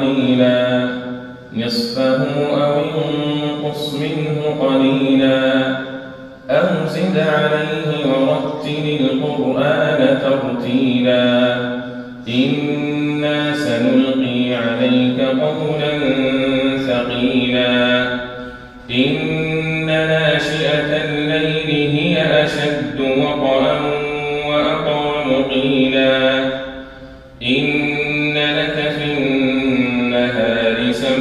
قليلا. نصفه أو انقص منه قليلا. أو زد عليه ورتل القرآن ترتيلا. إنا سنلقي عليك قولا ثقيلا. إن ناشئة الليل هي أشد وطئا وأقوم قيلا. إن لك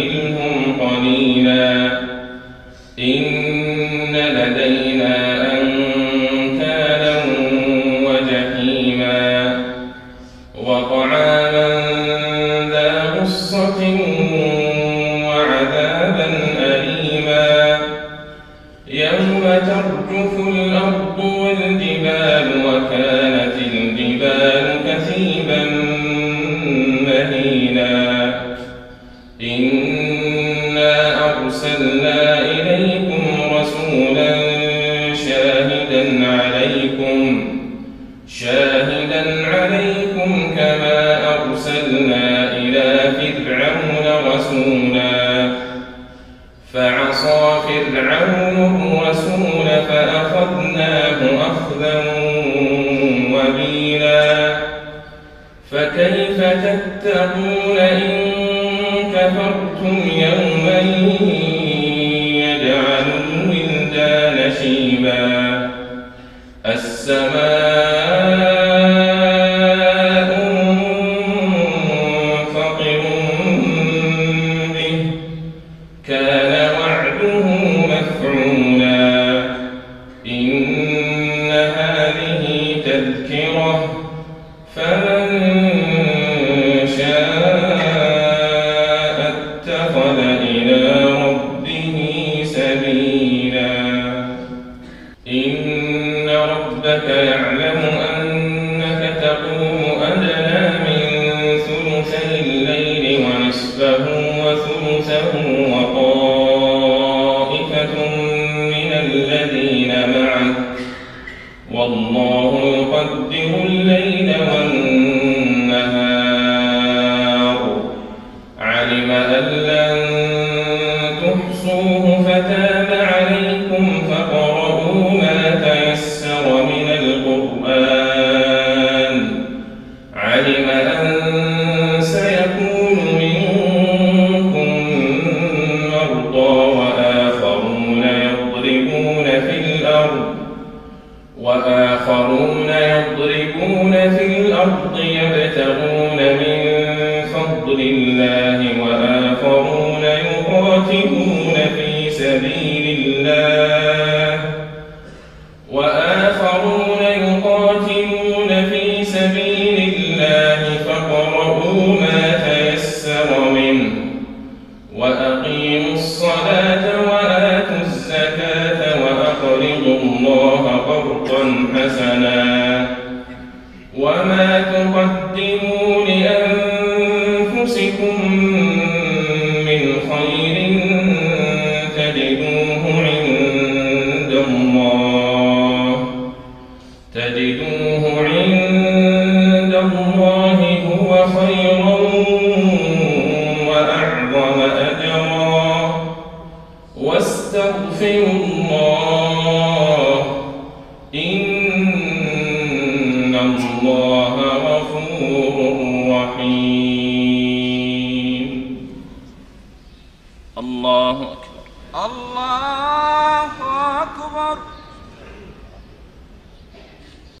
ومهلهم قليلا. إن لدينا أنكالا وجحيما. وطعاما ذا غصة وعذابا أليما. يوم ترجف عليكم. شاهدا عليكم كما أرسلنا إلى فرعون رسولا. فعصى فرعون الرسول فأخذناه أخذا وبيلا. فكيف تتقون إن كفرتم يوما يجعل الولدان شيبا؟ السماء منفطر به. كان وعده الذين معك. والله يقدر الليل والنهار. وآخرون يضربون في الأرض يبتغون من فضل الله وآخرون يقاتلون في سبيل الله وآخرون يقاتلون في سبيل الله فاقرؤوا ما تيسر منه وأقيموا الصلاة وآتوا حسنا. وما تقدموا لأنفسكم من خير تجدوه عند الله تجدوه عند الله هو خيرا وأعظم أجرا واستغفروا الله الرجيم الله أكبر. الله أكبر.